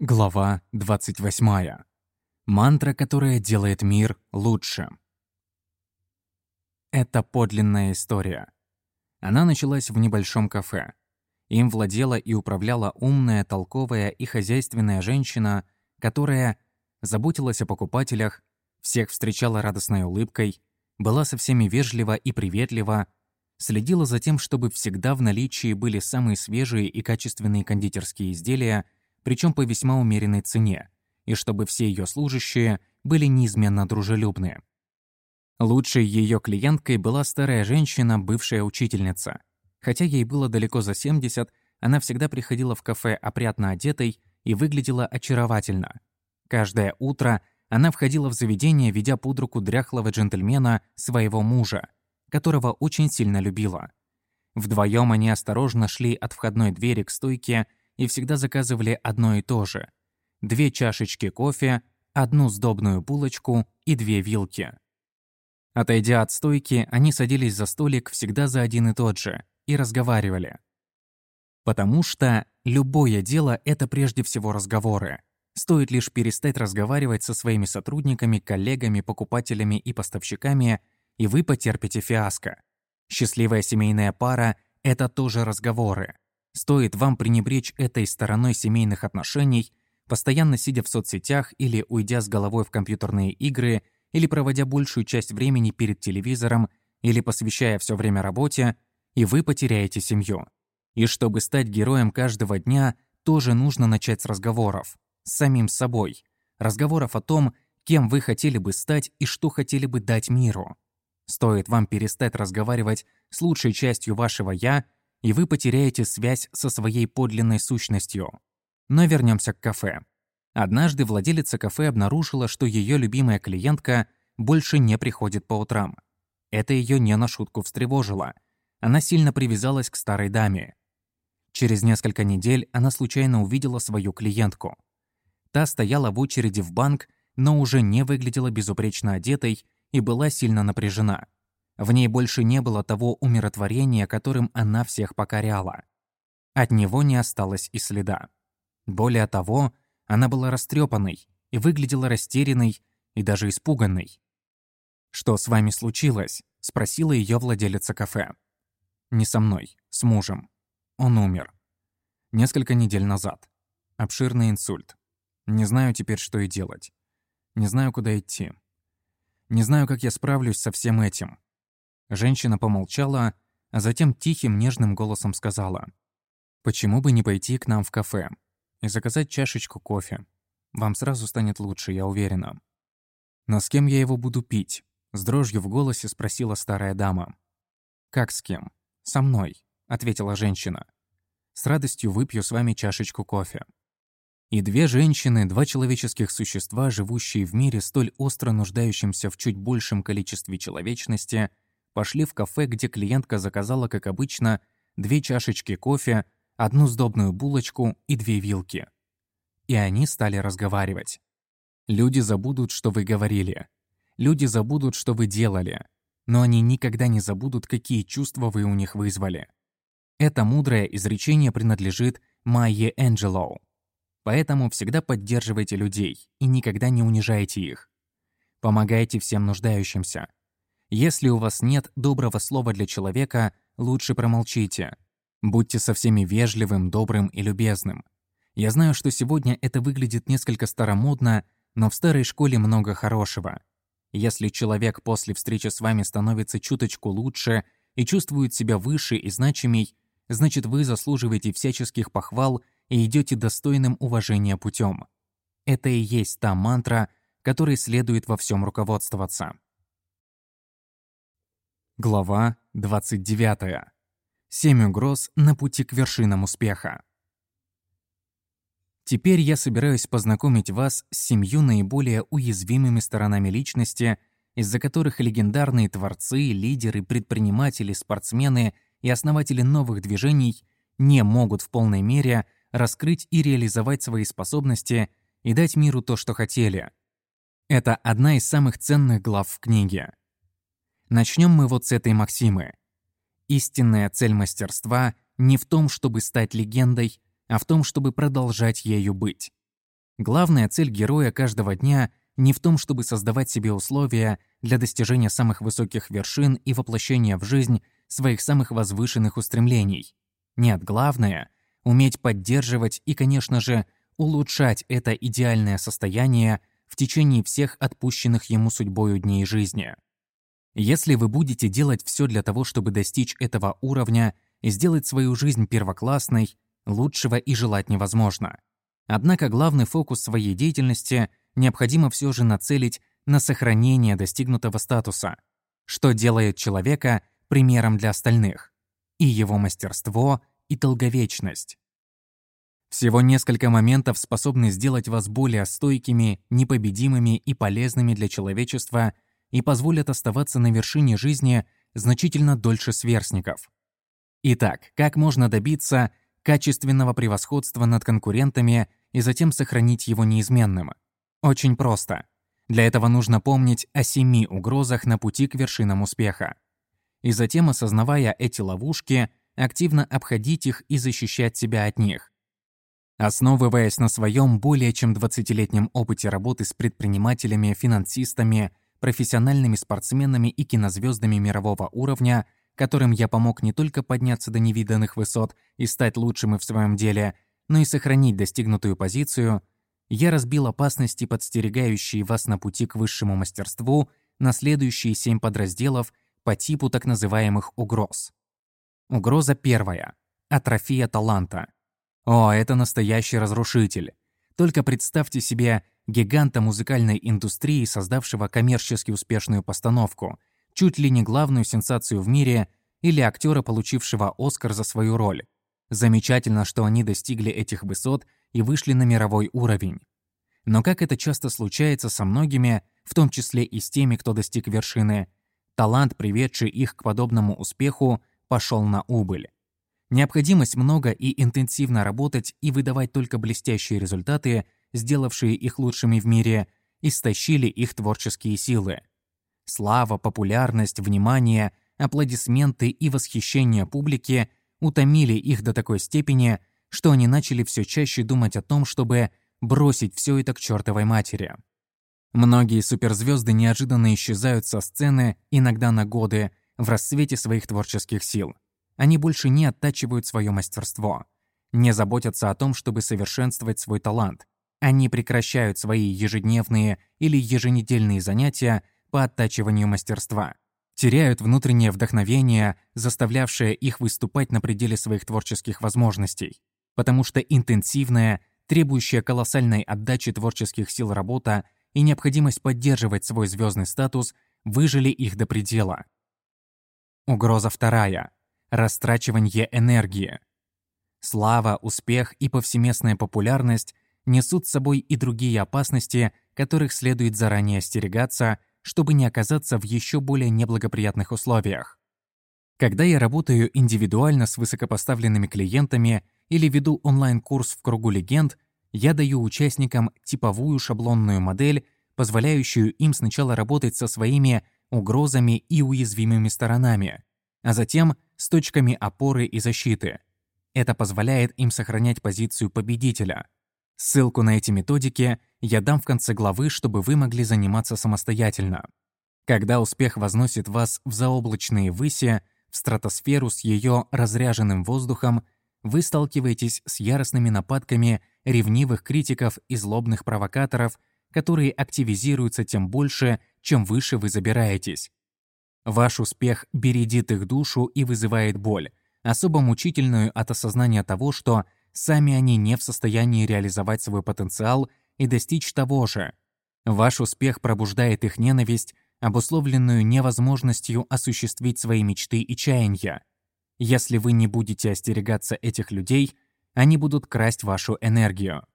Глава 28. Мантра, которая делает мир лучше. Это подлинная история. Она началась в небольшом кафе. Им владела и управляла умная, толковая и хозяйственная женщина, которая заботилась о покупателях, всех встречала радостной улыбкой, была со всеми вежлива и приветлива, следила за тем, чтобы всегда в наличии были самые свежие и качественные кондитерские изделия, причем по весьма умеренной цене, и чтобы все ее служащие были неизменно дружелюбны. Лучшей ее клиенткой была старая женщина, бывшая учительница. Хотя ей было далеко за 70, она всегда приходила в кафе опрятно одетой и выглядела очаровательно. Каждое утро она входила в заведение, ведя под руку дряхлого джентльмена, своего мужа, которого очень сильно любила. Вдвоем они осторожно шли от входной двери к стойке и всегда заказывали одно и то же. Две чашечки кофе, одну сдобную булочку и две вилки. Отойдя от стойки, они садились за столик всегда за один и тот же и разговаривали. Потому что любое дело – это прежде всего разговоры. Стоит лишь перестать разговаривать со своими сотрудниками, коллегами, покупателями и поставщиками, и вы потерпите фиаско. Счастливая семейная пара – это тоже разговоры. Стоит вам пренебречь этой стороной семейных отношений, постоянно сидя в соцсетях или уйдя с головой в компьютерные игры, или проводя большую часть времени перед телевизором, или посвящая все время работе, и вы потеряете семью. И чтобы стать героем каждого дня, тоже нужно начать с разговоров. С самим собой. Разговоров о том, кем вы хотели бы стать и что хотели бы дать миру. Стоит вам перестать разговаривать с лучшей частью вашего «я», и вы потеряете связь со своей подлинной сущностью. Но вернемся к кафе. Однажды владелица кафе обнаружила, что ее любимая клиентка больше не приходит по утрам. Это ее не на шутку встревожило. Она сильно привязалась к старой даме. Через несколько недель она случайно увидела свою клиентку. Та стояла в очереди в банк, но уже не выглядела безупречно одетой и была сильно напряжена. В ней больше не было того умиротворения, которым она всех покоряла. От него не осталось и следа. Более того, она была растрепанной и выглядела растерянной и даже испуганной. «Что с вами случилось?» – спросила ее владелица кафе. «Не со мной, с мужем. Он умер. Несколько недель назад. Обширный инсульт. Не знаю теперь, что и делать. Не знаю, куда идти. Не знаю, как я справлюсь со всем этим. Женщина помолчала, а затем тихим, нежным голосом сказала. «Почему бы не пойти к нам в кафе и заказать чашечку кофе? Вам сразу станет лучше, я уверена». «Но с кем я его буду пить?» С дрожью в голосе спросила старая дама. «Как с кем?» «Со мной», — ответила женщина. «С радостью выпью с вами чашечку кофе». И две женщины, два человеческих существа, живущие в мире, столь остро нуждающимся в чуть большем количестве человечности — пошли в кафе, где клиентка заказала, как обычно, две чашечки кофе, одну сдобную булочку и две вилки. И они стали разговаривать. Люди забудут, что вы говорили. Люди забудут, что вы делали. Но они никогда не забудут, какие чувства вы у них вызвали. Это мудрое изречение принадлежит Майе Энджелоу. Поэтому всегда поддерживайте людей и никогда не унижайте их. Помогайте всем нуждающимся. Если у вас нет доброго слова для человека, лучше промолчите. Будьте со всеми вежливым, добрым и любезным. Я знаю, что сегодня это выглядит несколько старомодно, но в старой школе много хорошего. Если человек после встречи с вами становится чуточку лучше и чувствует себя выше и значимей, значит вы заслуживаете всяческих похвал и идете достойным уважения путем. Это и есть та мантра, которой следует во всем руководствоваться. Глава 29. Семь угроз на пути к вершинам успеха. Теперь я собираюсь познакомить вас с семью наиболее уязвимыми сторонами личности, из-за которых легендарные творцы, лидеры, предприниматели, спортсмены и основатели новых движений не могут в полной мере раскрыть и реализовать свои способности и дать миру то, что хотели. Это одна из самых ценных глав в книге. Начнем мы вот с этой максимы. Истинная цель мастерства не в том, чтобы стать легендой, а в том, чтобы продолжать ею быть. Главная цель героя каждого дня не в том, чтобы создавать себе условия для достижения самых высоких вершин и воплощения в жизнь своих самых возвышенных устремлений. Нет, главное — уметь поддерживать и, конечно же, улучшать это идеальное состояние в течение всех отпущенных ему судьбою дней жизни. Если вы будете делать все для того, чтобы достичь этого уровня и сделать свою жизнь первоклассной, лучшего и желать невозможно. Однако главный фокус своей деятельности необходимо все же нацелить на сохранение достигнутого статуса, что делает человека примером для остальных, и его мастерство, и долговечность. Всего несколько моментов способны сделать вас более стойкими, непобедимыми и полезными для человечества и позволят оставаться на вершине жизни значительно дольше сверстников. Итак, как можно добиться качественного превосходства над конкурентами и затем сохранить его неизменным? Очень просто. Для этого нужно помнить о семи угрозах на пути к вершинам успеха. И затем, осознавая эти ловушки, активно обходить их и защищать себя от них. Основываясь на своем более чем 20-летнем опыте работы с предпринимателями, финансистами, профессиональными спортсменами и кинозвездами мирового уровня, которым я помог не только подняться до невиданных высот и стать лучшим в своем деле, но и сохранить достигнутую позицию, я разбил опасности, подстерегающие вас на пути к высшему мастерству, на следующие семь подразделов по типу так называемых угроз. Угроза первая. Атрофия таланта. О, это настоящий разрушитель. Только представьте себе гиганта музыкальной индустрии, создавшего коммерчески успешную постановку – чуть ли не главную сенсацию в мире или актера, получившего Оскар за свою роль. Замечательно, что они достигли этих высот и вышли на мировой уровень. Но как это часто случается со многими, в том числе и с теми, кто достиг вершины, талант, приведший их к подобному успеху, пошел на убыль. Необходимость много и интенсивно работать и выдавать только блестящие результаты, сделавшие их лучшими в мире, истощили их творческие силы. Слава, популярность, внимание, аплодисменты и восхищение публики утомили их до такой степени, что они начали все чаще думать о том, чтобы бросить все это к чертовой матери. Многие суперзвезды неожиданно исчезают со сцены, иногда на годы, в расцвете своих творческих сил. Они больше не оттачивают свое мастерство, не заботятся о том, чтобы совершенствовать свой талант. Они прекращают свои ежедневные или еженедельные занятия по оттачиванию мастерства. Теряют внутреннее вдохновение, заставлявшее их выступать на пределе своих творческих возможностей. Потому что интенсивная, требующая колоссальной отдачи творческих сил работа и необходимость поддерживать свой звездный статус выжили их до предела. Угроза вторая. Растрачивание энергии. Слава, успех и повсеместная популярность несут с собой и другие опасности, которых следует заранее остерегаться – чтобы не оказаться в еще более неблагоприятных условиях. Когда я работаю индивидуально с высокопоставленными клиентами или веду онлайн-курс в кругу легенд, я даю участникам типовую шаблонную модель, позволяющую им сначала работать со своими угрозами и уязвимыми сторонами, а затем с точками опоры и защиты. Это позволяет им сохранять позицию победителя. Ссылку на эти методики я дам в конце главы, чтобы вы могли заниматься самостоятельно. Когда успех возносит вас в заоблачные выси, в стратосферу с ее разряженным воздухом, вы сталкиваетесь с яростными нападками ревнивых критиков и злобных провокаторов, которые активизируются тем больше, чем выше вы забираетесь. Ваш успех бередит их душу и вызывает боль, особо мучительную от осознания того, что сами они не в состоянии реализовать свой потенциал и достичь того же. Ваш успех пробуждает их ненависть, обусловленную невозможностью осуществить свои мечты и чаяния. Если вы не будете остерегаться этих людей, они будут красть вашу энергию.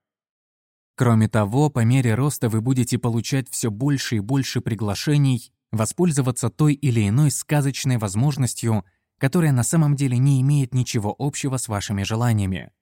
Кроме того, по мере роста вы будете получать все больше и больше приглашений воспользоваться той или иной сказочной возможностью, которая на самом деле не имеет ничего общего с вашими желаниями.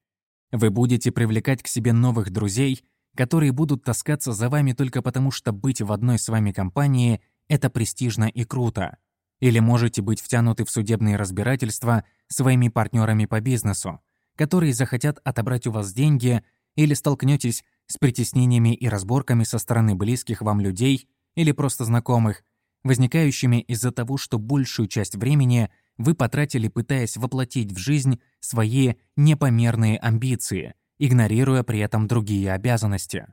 Вы будете привлекать к себе новых друзей, которые будут таскаться за вами только потому, что быть в одной с вами компании – это престижно и круто. Или можете быть втянуты в судебные разбирательства своими партнерами по бизнесу, которые захотят отобрать у вас деньги, или столкнетесь с притеснениями и разборками со стороны близких вам людей или просто знакомых, возникающими из-за того, что большую часть времени вы потратили, пытаясь воплотить в жизнь свои непомерные амбиции, игнорируя при этом другие обязанности.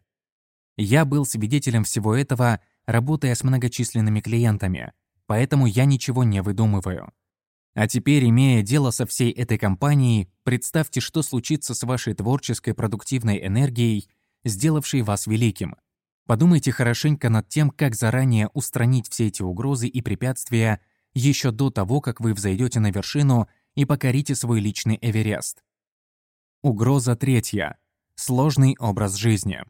Я был свидетелем всего этого, работая с многочисленными клиентами, поэтому я ничего не выдумываю. А теперь, имея дело со всей этой компанией, представьте, что случится с вашей творческой продуктивной энергией, сделавшей вас великим. Подумайте хорошенько над тем, как заранее устранить все эти угрозы и препятствия еще до того, как вы взойдете на вершину и покорите свой личный Эверест. Угроза третья. Сложный образ жизни.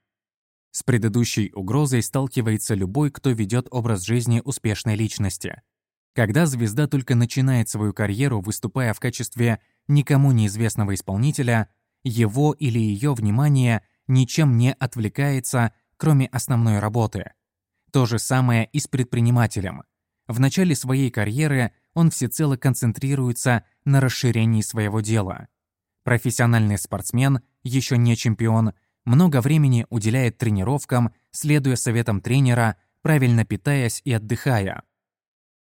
С предыдущей угрозой сталкивается любой, кто ведет образ жизни успешной личности. Когда звезда только начинает свою карьеру, выступая в качестве никому неизвестного исполнителя, его или ее внимание ничем не отвлекается, кроме основной работы. То же самое и с предпринимателем. В начале своей карьеры он всецело концентрируется на расширении своего дела. Профессиональный спортсмен, еще не чемпион, много времени уделяет тренировкам, следуя советам тренера, правильно питаясь и отдыхая.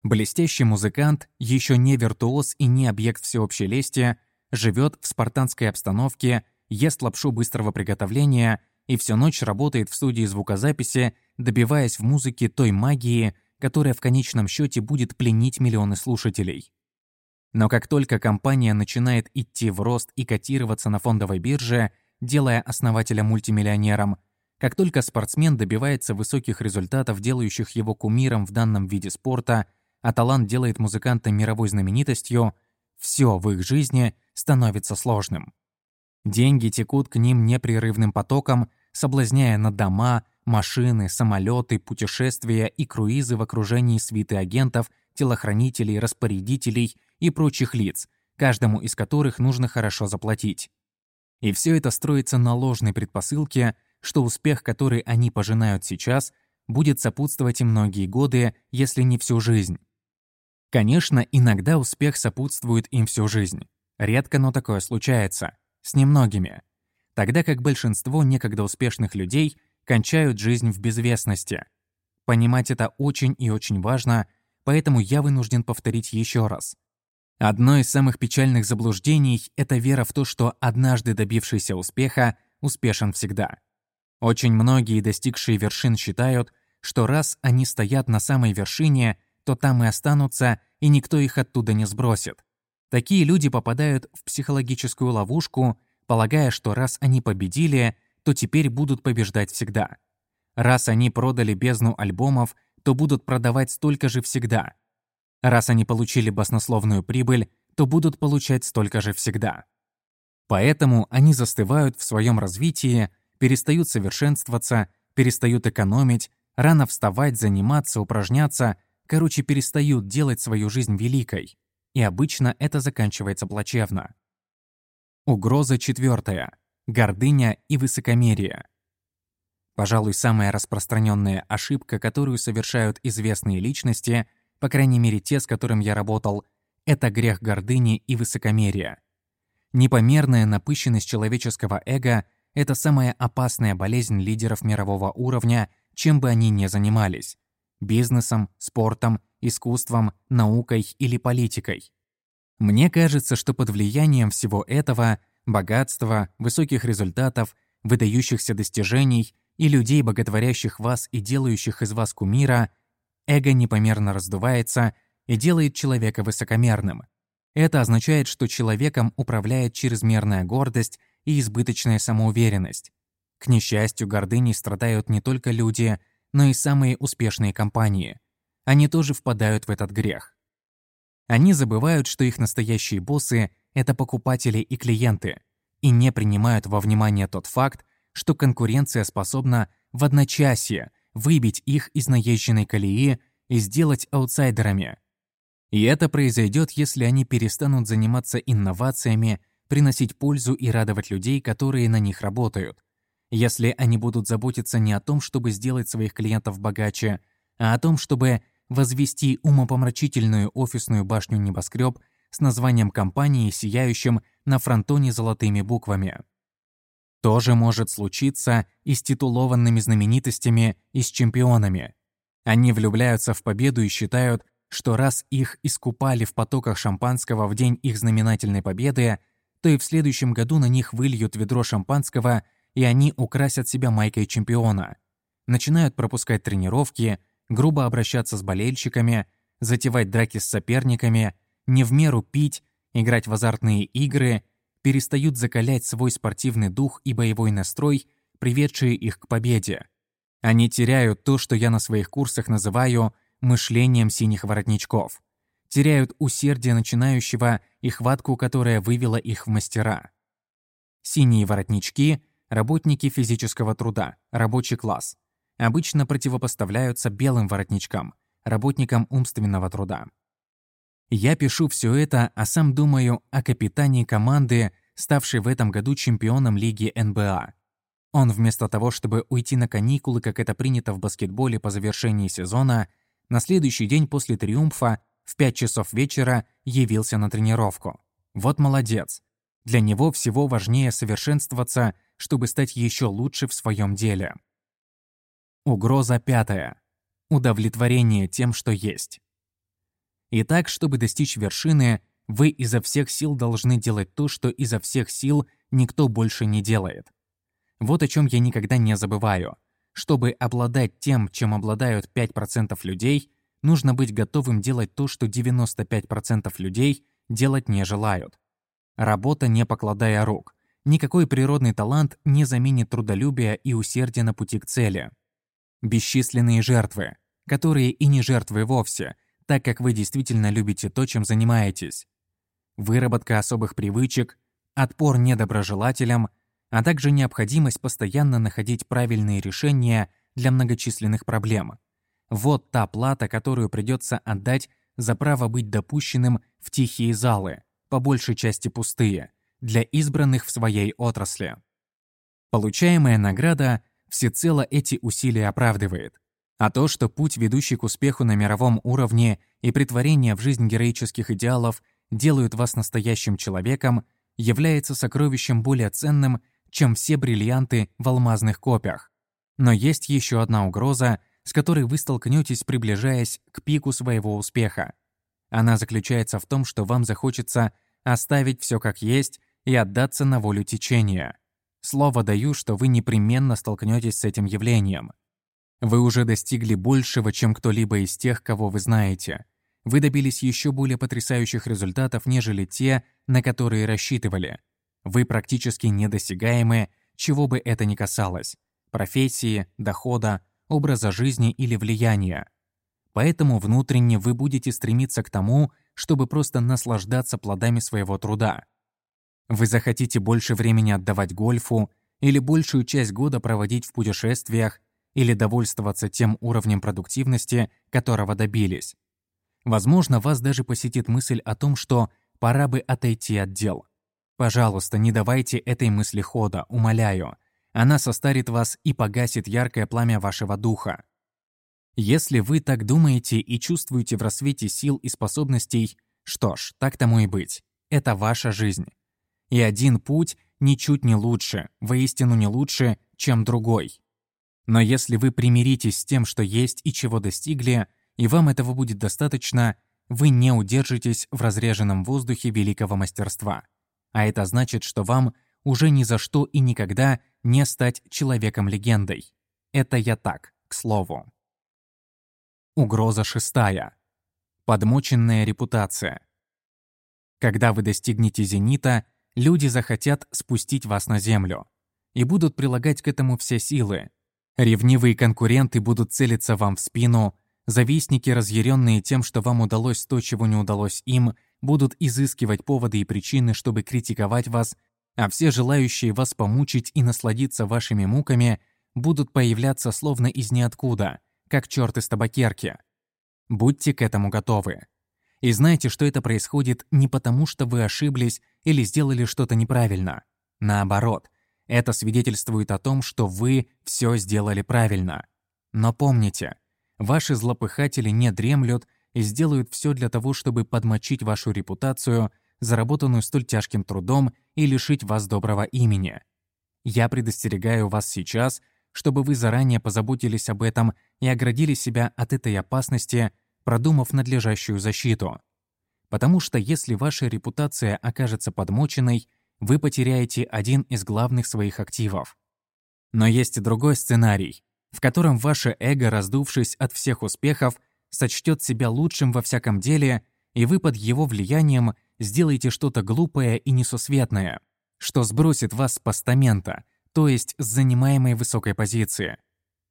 Блестящий музыкант, еще не виртуоз и не объект всеобщей лести, живет в спартанской обстановке, ест лапшу быстрого приготовления и всю ночь работает в студии звукозаписи, добиваясь в музыке той магии, которая в конечном счете будет пленить миллионы слушателей. Но как только компания начинает идти в рост и котироваться на фондовой бирже, делая основателя мультимиллионером, как только спортсмен добивается высоких результатов, делающих его кумиром в данном виде спорта, а талант делает музыканта мировой знаменитостью, все в их жизни становится сложным. Деньги текут к ним непрерывным потоком, соблазняя на дома, машины, самолеты, путешествия и круизы в окружении свиты агентов, телохранителей, распорядителей и прочих лиц, каждому из которых нужно хорошо заплатить. И все это строится на ложной предпосылке, что успех, который они пожинают сейчас, будет сопутствовать им многие годы, если не всю жизнь. Конечно, иногда успех сопутствует им всю жизнь. Редко, но такое случается. С немногими. Тогда как большинство некогда успешных людей кончают жизнь в безвестности. Понимать это очень и очень важно, поэтому я вынужден повторить еще раз. Одно из самых печальных заблуждений – это вера в то, что однажды добившийся успеха успешен всегда. Очень многие, достигшие вершин, считают, что раз они стоят на самой вершине, то там и останутся, и никто их оттуда не сбросит. Такие люди попадают в психологическую ловушку, полагая, что раз они победили, то теперь будут побеждать всегда. Раз они продали бездну альбомов, то будут продавать столько же всегда. Раз они получили баснословную прибыль, то будут получать столько же всегда. Поэтому они застывают в своем развитии, перестают совершенствоваться, перестают экономить, рано вставать, заниматься, упражняться, короче, перестают делать свою жизнь великой. И обычно это заканчивается плачевно. Угроза четвертая. Гордыня и высокомерие. Пожалуй, самая распространенная ошибка, которую совершают известные личности – по крайней мере те, с которым я работал, это грех гордыни и высокомерия. Непомерная напыщенность человеческого эго – это самая опасная болезнь лидеров мирового уровня, чем бы они ни занимались – бизнесом, спортом, искусством, наукой или политикой. Мне кажется, что под влиянием всего этого – богатства, высоких результатов, выдающихся достижений и людей, боготворящих вас и делающих из вас кумира – Эго непомерно раздувается и делает человека высокомерным. Это означает, что человеком управляет чрезмерная гордость и избыточная самоуверенность. К несчастью, гордыней страдают не только люди, но и самые успешные компании. Они тоже впадают в этот грех. Они забывают, что их настоящие боссы – это покупатели и клиенты, и не принимают во внимание тот факт, что конкуренция способна в одночасье – выбить их из наезженной колеи и сделать аутсайдерами. И это произойдет, если они перестанут заниматься инновациями, приносить пользу и радовать людей, которые на них работают. Если они будут заботиться не о том, чтобы сделать своих клиентов богаче, а о том, чтобы возвести умопомрачительную офисную башню небоскреб с названием компании, сияющим на фронтоне золотыми буквами. То же может случиться и с титулованными знаменитостями, и с чемпионами. Они влюбляются в победу и считают, что раз их искупали в потоках шампанского в день их знаменательной победы, то и в следующем году на них выльют ведро шампанского, и они украсят себя майкой чемпиона. Начинают пропускать тренировки, грубо обращаться с болельщиками, затевать драки с соперниками, не в меру пить, играть в азартные игры, перестают закалять свой спортивный дух и боевой настрой, приведшие их к победе. Они теряют то, что я на своих курсах называю мышлением синих воротничков. Теряют усердие начинающего и хватку, которая вывела их в мастера. Синие воротнички – работники физического труда, рабочий класс. Обычно противопоставляются белым воротничкам, работникам умственного труда. Я пишу все это, а сам думаю о капитане команды, ставшей в этом году чемпионом лиги НБА. Он вместо того, чтобы уйти на каникулы, как это принято в баскетболе по завершении сезона, на следующий день после триумфа в 5 часов вечера явился на тренировку. Вот молодец. Для него всего важнее совершенствоваться, чтобы стать еще лучше в своем деле. Угроза пятая. Удовлетворение тем, что есть. Итак, чтобы достичь вершины, вы изо всех сил должны делать то, что изо всех сил никто больше не делает. Вот о чем я никогда не забываю. Чтобы обладать тем, чем обладают 5% людей, нужно быть готовым делать то, что 95% людей делать не желают. Работа, не покладая рук. Никакой природный талант не заменит трудолюбия и усердия на пути к цели. Бесчисленные жертвы, которые и не жертвы вовсе, так как вы действительно любите то, чем занимаетесь. Выработка особых привычек, отпор недоброжелателям – а также необходимость постоянно находить правильные решения для многочисленных проблем. Вот та плата, которую придется отдать за право быть допущенным в тихие залы, по большей части пустые, для избранных в своей отрасли. Получаемая награда всецело эти усилия оправдывает. А то, что путь, ведущий к успеху на мировом уровне и притворение в жизнь героических идеалов делают вас настоящим человеком, является сокровищем более ценным, чем все бриллианты в алмазных копиях. Но есть еще одна угроза, с которой вы столкнетесь, приближаясь к пику своего успеха. Она заключается в том, что вам захочется оставить все как есть и отдаться на волю течения. Слово даю, что вы непременно столкнетесь с этим явлением. Вы уже достигли большего, чем кто-либо из тех, кого вы знаете. Вы добились еще более потрясающих результатов, нежели те, на которые рассчитывали – вы практически недосягаемы, чего бы это ни касалось – профессии, дохода, образа жизни или влияния. Поэтому внутренне вы будете стремиться к тому, чтобы просто наслаждаться плодами своего труда. Вы захотите больше времени отдавать гольфу или большую часть года проводить в путешествиях или довольствоваться тем уровнем продуктивности, которого добились. Возможно, вас даже посетит мысль о том, что пора бы отойти от дел – Пожалуйста, не давайте этой мысли хода, умоляю. Она состарит вас и погасит яркое пламя вашего духа. Если вы так думаете и чувствуете в рассвете сил и способностей, что ж, так тому и быть. Это ваша жизнь. И один путь ничуть не лучше, воистину не лучше, чем другой. Но если вы примиритесь с тем, что есть и чего достигли, и вам этого будет достаточно, вы не удержитесь в разреженном воздухе великого мастерства. А это значит, что вам уже ни за что и никогда не стать человеком-легендой. Это я так, к слову. Угроза шестая. Подмоченная репутация. Когда вы достигнете зенита, люди захотят спустить вас на землю и будут прилагать к этому все силы. Ревнивые конкуренты будут целиться вам в спину, завистники, разъяренные тем, что вам удалось то, чего не удалось им, будут изыскивать поводы и причины, чтобы критиковать вас, а все желающие вас помучить и насладиться вашими муками будут появляться словно из ниоткуда, как черт из табакерки. Будьте к этому готовы. И знайте, что это происходит не потому, что вы ошиблись или сделали что-то неправильно. Наоборот, это свидетельствует о том, что вы все сделали правильно. Но помните, ваши злопыхатели не дремлют и сделают все для того, чтобы подмочить вашу репутацию, заработанную столь тяжким трудом, и лишить вас доброго имени. Я предостерегаю вас сейчас, чтобы вы заранее позаботились об этом и оградили себя от этой опасности, продумав надлежащую защиту. Потому что если ваша репутация окажется подмоченной, вы потеряете один из главных своих активов. Но есть и другой сценарий, в котором ваше эго, раздувшись от всех успехов, сочтет себя лучшим во всяком деле, и вы под его влиянием сделаете что-то глупое и несусветное, что сбросит вас с постамента, то есть с занимаемой высокой позиции.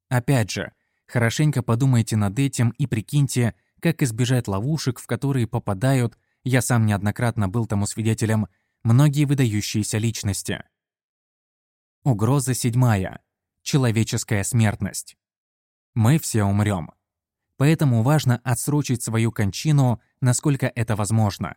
Опять же, хорошенько подумайте над этим и прикиньте, как избежать ловушек, в которые попадают, я сам неоднократно был тому свидетелем, многие выдающиеся личности. Угроза седьмая. Человеческая смертность. Мы все умрем. Поэтому важно отсрочить свою кончину, насколько это возможно.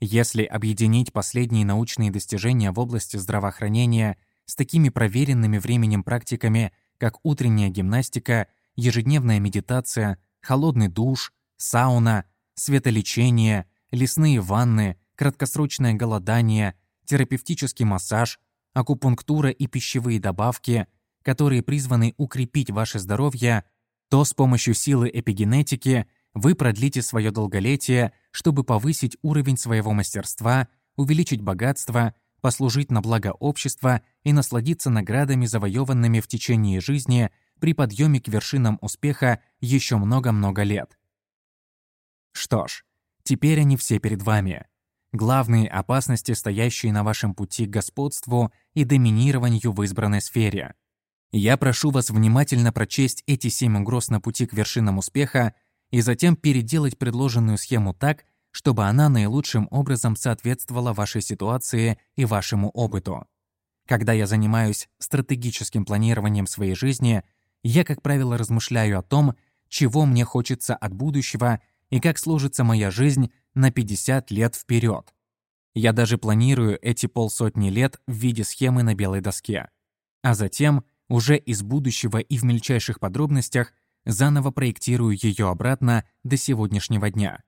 Если объединить последние научные достижения в области здравоохранения с такими проверенными временем практиками, как утренняя гимнастика, ежедневная медитация, холодный душ, сауна, светолечение, лесные ванны, краткосрочное голодание, терапевтический массаж, акупунктура и пищевые добавки, которые призваны укрепить ваше здоровье, то с помощью силы эпигенетики вы продлите свое долголетие, чтобы повысить уровень своего мастерства, увеличить богатство, послужить на благо общества и насладиться наградами, завоеванными в течение жизни при подъеме к вершинам успеха еще много-много лет. Что ж, теперь они все перед вами. Главные опасности, стоящие на вашем пути к господству и доминированию в избранной сфере. Я прошу вас внимательно прочесть эти семь угроз на пути к вершинам успеха и затем переделать предложенную схему так, чтобы она наилучшим образом соответствовала вашей ситуации и вашему опыту. Когда я занимаюсь стратегическим планированием своей жизни, я, как правило, размышляю о том, чего мне хочется от будущего и как сложится моя жизнь на 50 лет вперед. Я даже планирую эти полсотни лет в виде схемы на белой доске. А затем, уже из будущего и в мельчайших подробностях, заново проектирую ее обратно до сегодняшнего дня.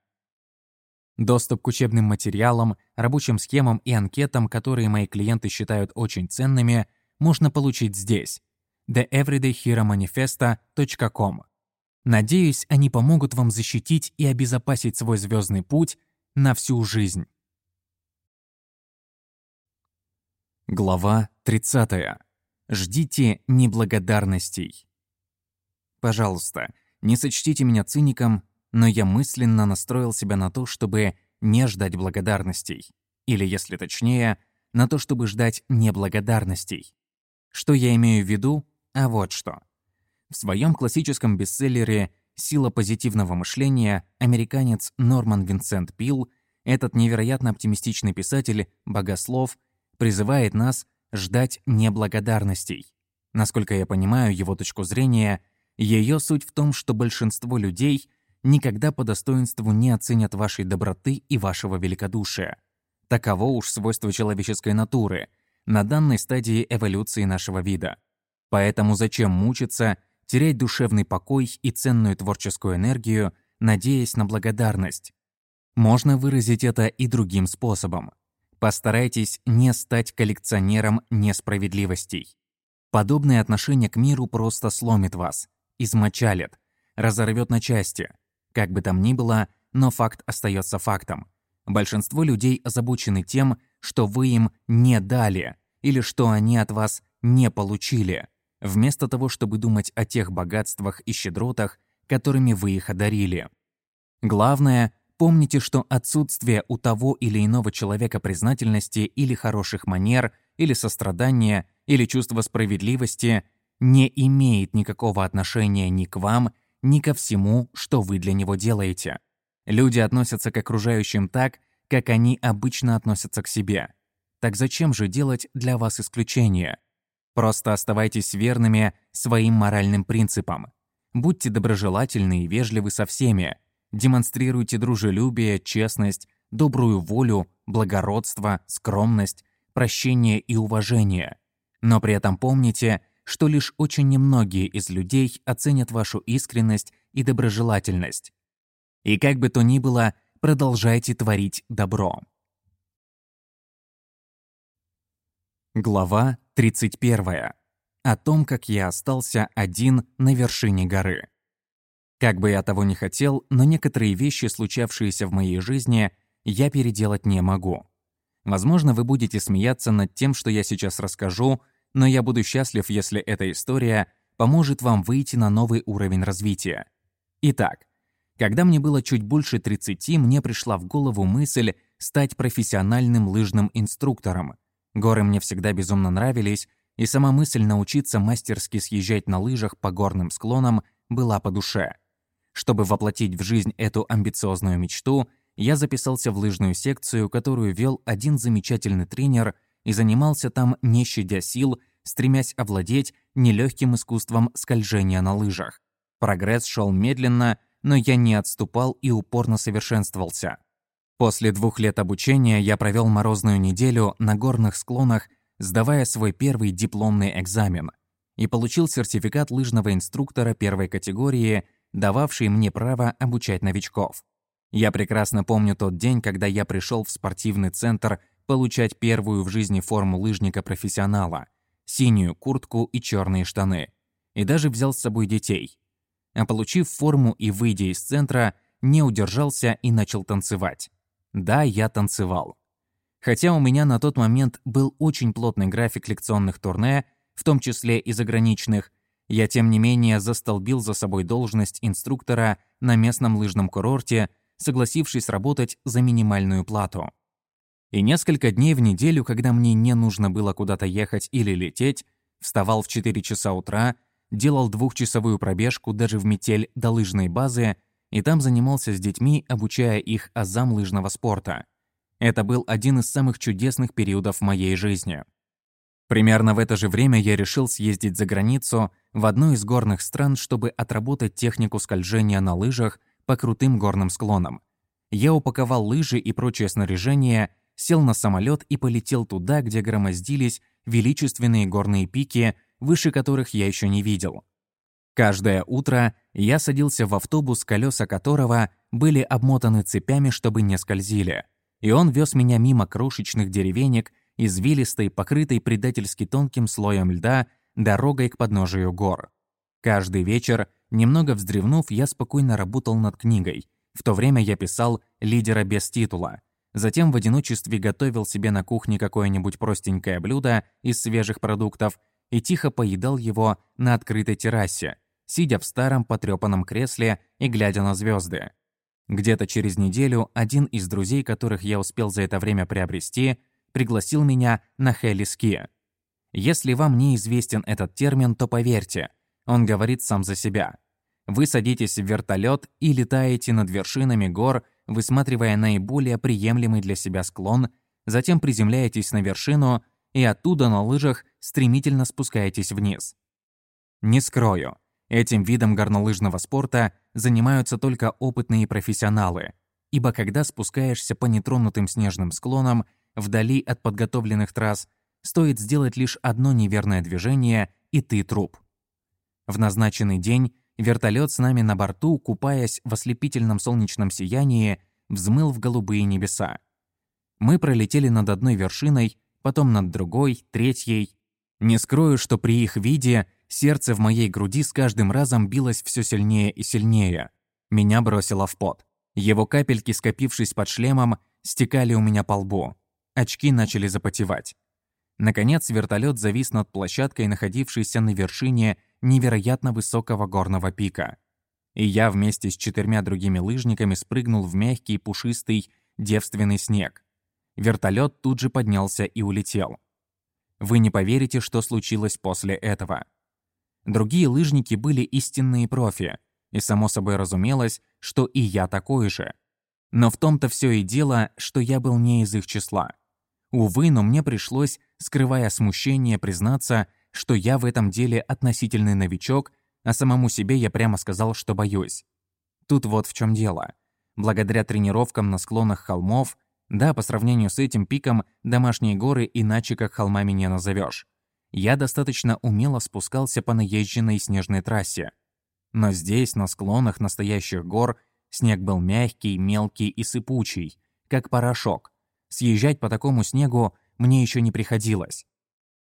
Доступ к учебным материалам, рабочим схемам и анкетам, которые мои клиенты считают очень ценными, можно получить здесь theeverydayheromanifesto.com. Надеюсь, они помогут вам защитить и обезопасить свой звездный путь на всю жизнь. Глава 30. Ждите неблагодарностей. Пожалуйста, не сочтите меня циником, но я мысленно настроил себя на то, чтобы не ждать благодарностей. Или, если точнее, на то, чтобы ждать неблагодарностей. Что я имею в виду? А вот что. В своем классическом бестселлере «Сила позитивного мышления» американец Норман Винсент Пил, этот невероятно оптимистичный писатель, богослов, призывает нас ждать неблагодарностей. Насколько я понимаю его точку зрения, ее суть в том, что большинство людей никогда по достоинству не оценят вашей доброты и вашего великодушия. Таково уж свойство человеческой натуры на данной стадии эволюции нашего вида. Поэтому зачем мучиться терять душевный покой и ценную творческую энергию, надеясь на благодарность. Можно выразить это и другим способом. Постарайтесь не стать коллекционером несправедливостей. Подобное отношение к миру просто сломит вас, измочалит, разорвет на части. Как бы там ни было, но факт остается фактом. Большинство людей озабочены тем, что вы им не дали или что они от вас не получили вместо того, чтобы думать о тех богатствах и щедротах, которыми вы их одарили. Главное, помните, что отсутствие у того или иного человека признательности или хороших манер, или сострадания, или чувства справедливости не имеет никакого отношения ни к вам, ни ко всему, что вы для него делаете. Люди относятся к окружающим так, как они обычно относятся к себе. Так зачем же делать для вас исключение? Просто оставайтесь верными своим моральным принципам. Будьте доброжелательны и вежливы со всеми. Демонстрируйте дружелюбие, честность, добрую волю, благородство, скромность, прощение и уважение. Но при этом помните, что лишь очень немногие из людей оценят вашу искренность и доброжелательность. И как бы то ни было, продолжайте творить добро. Глава 31. О том, как я остался один на вершине горы. Как бы я того не хотел, но некоторые вещи, случавшиеся в моей жизни, я переделать не могу. Возможно, вы будете смеяться над тем, что я сейчас расскажу, но я буду счастлив, если эта история поможет вам выйти на новый уровень развития. Итак, когда мне было чуть больше 30, мне пришла в голову мысль стать профессиональным лыжным инструктором. Горы мне всегда безумно нравились, и сама мысль научиться мастерски съезжать на лыжах по горным склонам была по душе. Чтобы воплотить в жизнь эту амбициозную мечту, я записался в лыжную секцию, которую вел один замечательный тренер и занимался там, не щадя сил, стремясь овладеть нелегким искусством скольжения на лыжах. Прогресс шел медленно, но я не отступал и упорно совершенствовался. После двух лет обучения я провел морозную неделю на горных склонах, сдавая свой первый дипломный экзамен, и получил сертификат лыжного инструктора первой категории, дававший мне право обучать новичков. Я прекрасно помню тот день, когда я пришел в спортивный центр получать первую в жизни форму лыжника-профессионала, синюю куртку и черные штаны, и даже взял с собой детей. А получив форму и выйдя из центра, не удержался и начал танцевать. Да, я танцевал. Хотя у меня на тот момент был очень плотный график лекционных турне, в том числе и заграничных, я тем не менее застолбил за собой должность инструктора на местном лыжном курорте согласившись работать за минимальную плату. И несколько дней в неделю, когда мне не нужно было куда-то ехать или лететь, вставал в 4 часа утра, делал двухчасовую пробежку даже в метель до лыжной базы и там занимался с детьми, обучая их азам лыжного спорта. Это был один из самых чудесных периодов в моей жизни. Примерно в это же время я решил съездить за границу в одну из горных стран, чтобы отработать технику скольжения на лыжах по крутым горным склонам. Я упаковал лыжи и прочее снаряжение, сел на самолет и полетел туда, где громоздились величественные горные пики, выше которых я еще не видел. Каждое утро я садился в автобус, колеса которого были обмотаны цепями, чтобы не скользили, и он вез меня мимо крошечных деревенек, извилистой, покрытой предательски тонким слоем льда, дорогой к подножию гор. Каждый вечер Немного вздревнув, я спокойно работал над книгой. В то время я писал «Лидера без титула». Затем в одиночестве готовил себе на кухне какое-нибудь простенькое блюдо из свежих продуктов и тихо поедал его на открытой террасе, сидя в старом потрёпанном кресле и глядя на звезды. Где-то через неделю один из друзей, которых я успел за это время приобрести, пригласил меня на хелиски. Если вам не известен этот термин, то поверьте, он говорит сам за себя. Вы садитесь в вертолет и летаете над вершинами гор, высматривая наиболее приемлемый для себя склон, затем приземляетесь на вершину и оттуда на лыжах стремительно спускаетесь вниз. Не скрою, этим видом горнолыжного спорта занимаются только опытные профессионалы, ибо когда спускаешься по нетронутым снежным склонам, вдали от подготовленных трасс, стоит сделать лишь одно неверное движение, и ты труп. В назначенный день Вертолет с нами на борту, купаясь в ослепительном солнечном сиянии, взмыл в голубые небеса. Мы пролетели над одной вершиной, потом над другой, третьей. Не скрою, что при их виде сердце в моей груди с каждым разом билось все сильнее и сильнее. Меня бросило в пот. Его капельки, скопившись под шлемом, стекали у меня по лбу. Очки начали запотевать. Наконец вертолет завис над площадкой, находившейся на вершине невероятно высокого горного пика. И я вместе с четырьмя другими лыжниками спрыгнул в мягкий, пушистый, девственный снег. Вертолет тут же поднялся и улетел. Вы не поверите, что случилось после этого. Другие лыжники были истинные профи, и само собой разумелось, что и я такой же. Но в том-то все и дело, что я был не из их числа. Увы, но мне пришлось, скрывая смущение, признаться, что я в этом деле относительный новичок, а самому себе я прямо сказал, что боюсь. Тут вот в чем дело. Благодаря тренировкам на склонах холмов, да, по сравнению с этим пиком, домашние горы иначе как холмами не назовешь. Я достаточно умело спускался по наезженной снежной трассе. Но здесь, на склонах настоящих гор, снег был мягкий, мелкий и сыпучий, как порошок. Съезжать по такому снегу мне еще не приходилось.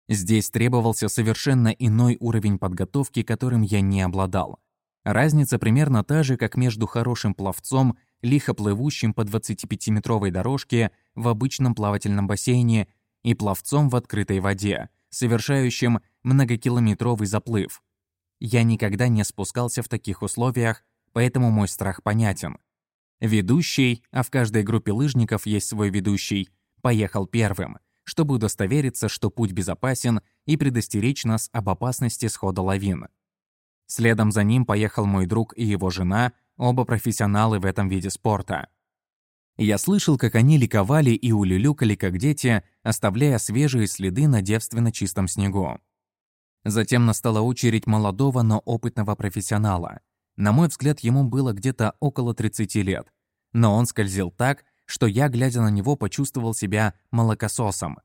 Здесь требовался совершенно иной уровень подготовки, которым я не обладал. Разница примерно та же, как между хорошим пловцом, лихо плывущим по 25-метровой дорожке в обычном плавательном бассейне, и пловцом в открытой воде, совершающим многокилометровый заплыв. Я никогда не спускался в таких условиях, поэтому мой страх понятен. Ведущий, а в каждой группе лыжников есть свой ведущий, поехал первым, чтобы удостовериться, что путь безопасен и предостеречь нас об опасности схода лавин. Следом за ним поехал мой друг и его жена, оба профессионалы в этом виде спорта. Я слышал, как они ликовали и улюлюкали, как дети, оставляя свежие следы на девственно чистом снегу. Затем настала очередь молодого, но опытного профессионала. На мой взгляд, ему было где-то около 30 лет. Но он скользил так, что я, глядя на него, почувствовал себя молокососом.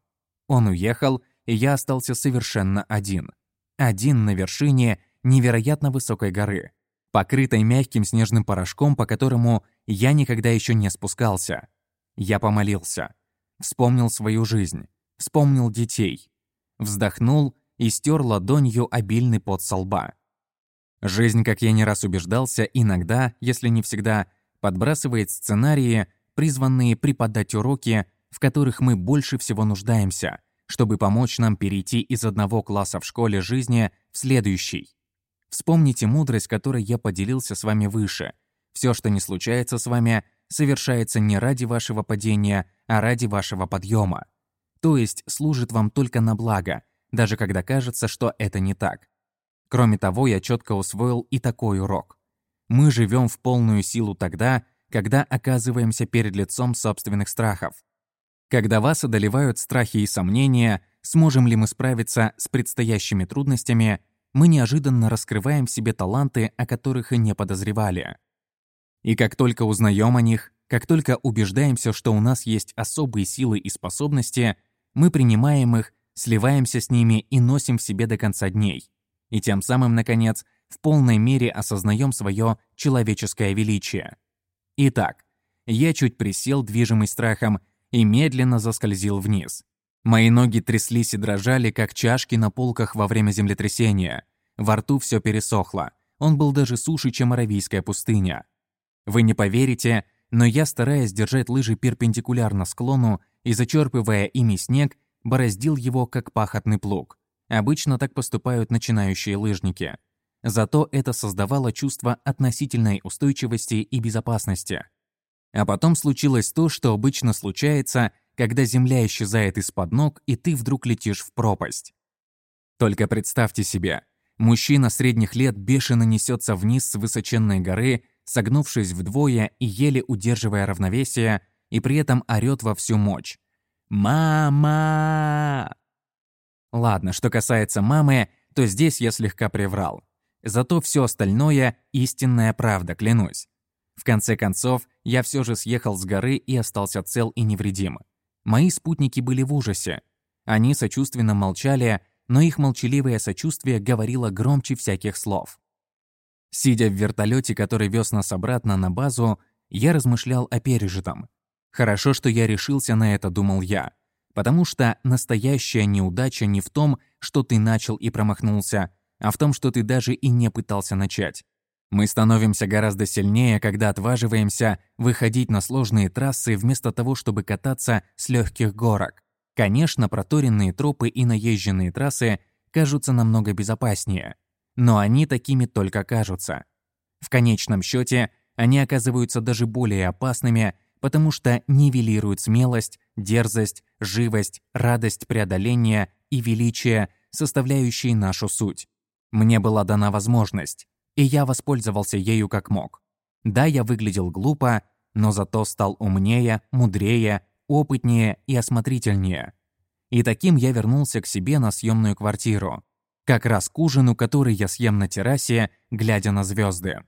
Он уехал, и я остался совершенно один. Один на вершине невероятно высокой горы, покрытой мягким снежным порошком, по которому я никогда еще не спускался. Я помолился. Вспомнил свою жизнь. Вспомнил детей. Вздохнул и стер ладонью обильный пот со лба. Жизнь, как я не раз убеждался, иногда, если не всегда, подбрасывает сценарии, призванные преподать уроки, в которых мы больше всего нуждаемся, чтобы помочь нам перейти из одного класса в школе жизни в следующий. Вспомните мудрость, которой я поделился с вами выше. Все, что не случается с вами, совершается не ради вашего падения, а ради вашего подъема. То есть служит вам только на благо, даже когда кажется, что это не так. Кроме того, я четко усвоил и такой урок. Мы живем в полную силу тогда, когда оказываемся перед лицом собственных страхов. Когда вас одолевают страхи и сомнения, сможем ли мы справиться с предстоящими трудностями, мы неожиданно раскрываем в себе таланты, о которых и не подозревали. И как только узнаем о них, как только убеждаемся, что у нас есть особые силы и способности, мы принимаем их, сливаемся с ними и носим в себе до конца дней. И тем самым, наконец, в полной мере осознаем свое человеческое величие. Итак, я чуть присел, движимый страхом, и медленно заскользил вниз. Мои ноги тряслись и дрожали, как чашки на полках во время землетрясения. Во рту все пересохло. Он был даже суше, чем Аравийская пустыня. Вы не поверите, но я, стараясь держать лыжи перпендикулярно склону и зачерпывая ими снег, бороздил его как пахотный плуг. Обычно так поступают начинающие лыжники. Зато это создавало чувство относительной устойчивости и безопасности. А потом случилось то, что обычно случается, когда земля исчезает из-под ног, и ты вдруг летишь в пропасть. Только представьте себе, мужчина средних лет бешено несется вниз с высоченной горы, согнувшись вдвое и еле удерживая равновесие, и при этом орёт во всю мощь. «Мама!» Ладно, что касается мамы, то здесь я слегка приврал. Зато все остальное – истинная правда, клянусь. В конце концов, я все же съехал с горы и остался цел и невредим. Мои спутники были в ужасе. Они сочувственно молчали, но их молчаливое сочувствие говорило громче всяких слов. Сидя в вертолете, который вез нас обратно на базу, я размышлял о пережитом. Хорошо, что я решился на это, думал я. Потому что настоящая неудача не в том, что ты начал и промахнулся, а в том, что ты даже и не пытался начать. Мы становимся гораздо сильнее, когда отваживаемся выходить на сложные трассы вместо того, чтобы кататься с легких горок. Конечно, проторенные тропы и наезженные трассы кажутся намного безопаснее, но они такими только кажутся. В конечном счете, они оказываются даже более опасными, потому что нивелируют смелость, дерзость, живость, радость преодоления и величие, составляющие нашу суть. Мне была дана возможность и я воспользовался ею как мог. Да, я выглядел глупо, но зато стал умнее, мудрее, опытнее и осмотрительнее. И таким я вернулся к себе на съемную квартиру. Как раз к ужину, который я съем на террасе, глядя на звезды.